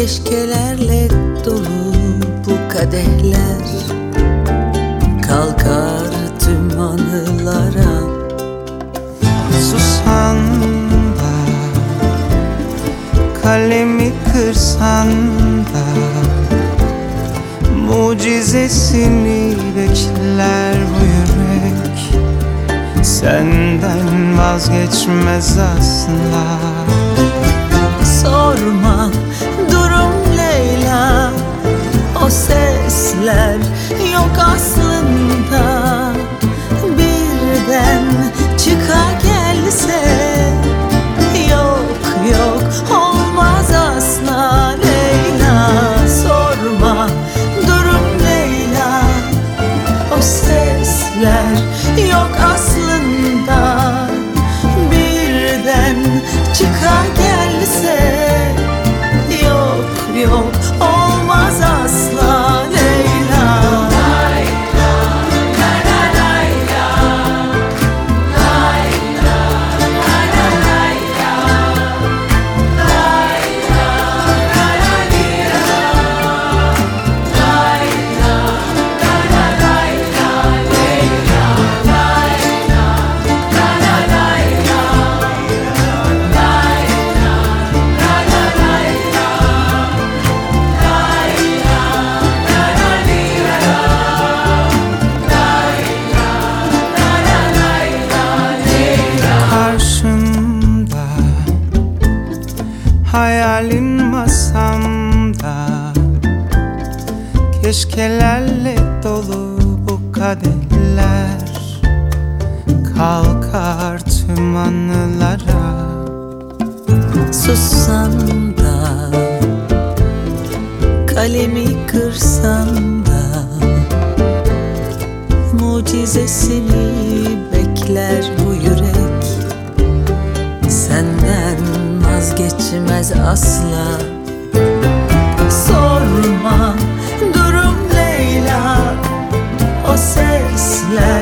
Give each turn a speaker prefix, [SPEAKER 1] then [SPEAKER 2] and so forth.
[SPEAKER 1] keşkelerle dolu bu kadehler Kalkar tüm anılara.
[SPEAKER 2] Susan da Kalemi kırsan da Mucizesini bekler bu yürek. Senden vazgeçmez asla.
[SPEAKER 1] Sorma o sesler yok aslında. Birden çıka gelse Yok yok. Olmaz asla Leyla. Sorma durum Leyla. O sesler yok aslında. Birden çıka gelse Yok yok. Olmaz asla
[SPEAKER 2] Hayalin masamda Keşkelerle dolu bu kaderler Kalkar tüm anılara.
[SPEAKER 1] Sussam da Kalemi kırsam da Mucizesini bekler bu yürek vazgeçmez asla. Sorma durum Leyla O sesler